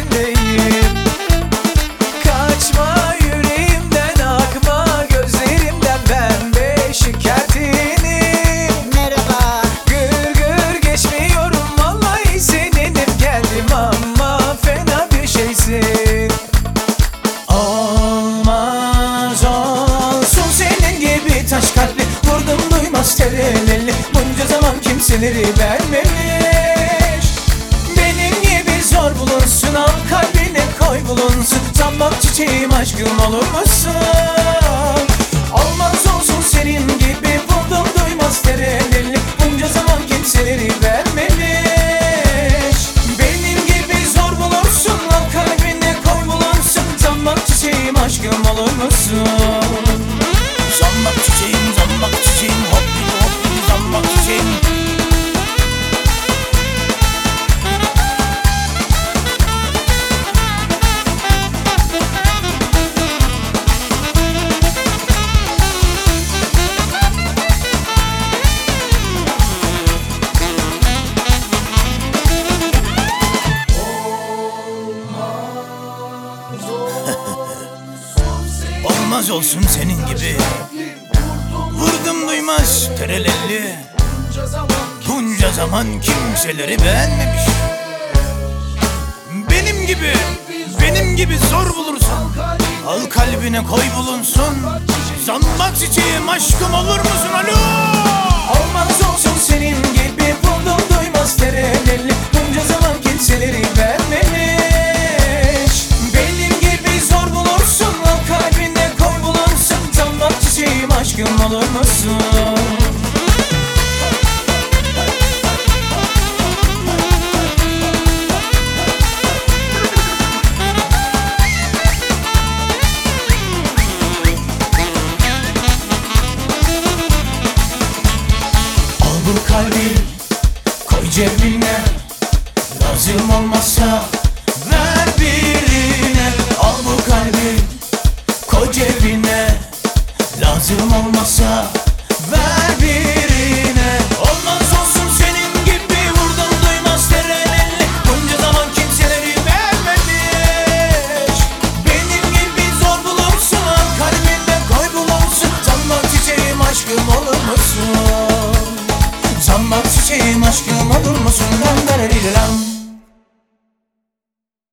içindeyim Kaçma yüreğimden akma gözlerimden. Ben be şikayetinim Merhaba. Gır gır geçmiyorum vallahi senin hep geldim ama fena bir şeysin. Olmaz olsun senin gibi taş kalpli. Vurdum duymaz terelelli. Bunca zaman kimseleri vermemiş zor bulunsun Al kalbine koy bulunsun Sanmam çiçeğim aşkım olur musun? Olmaz olsun senin gibi. Vurdum duymaz terelelli. Bunca zaman kimseleri beğenmemiş. Benim gibi, benim gibi zor bulursun Al kalbine koy bulunsun. Zambak çiçeğim aşkım olur musun? Alo Al bu kalbi. Koy cebine Lazım olmazsa ver birine. Al bu kalbi koy cebine Lazım olmazsa Zambak çiçeğim aşkım olur musun? Lan lan lan lan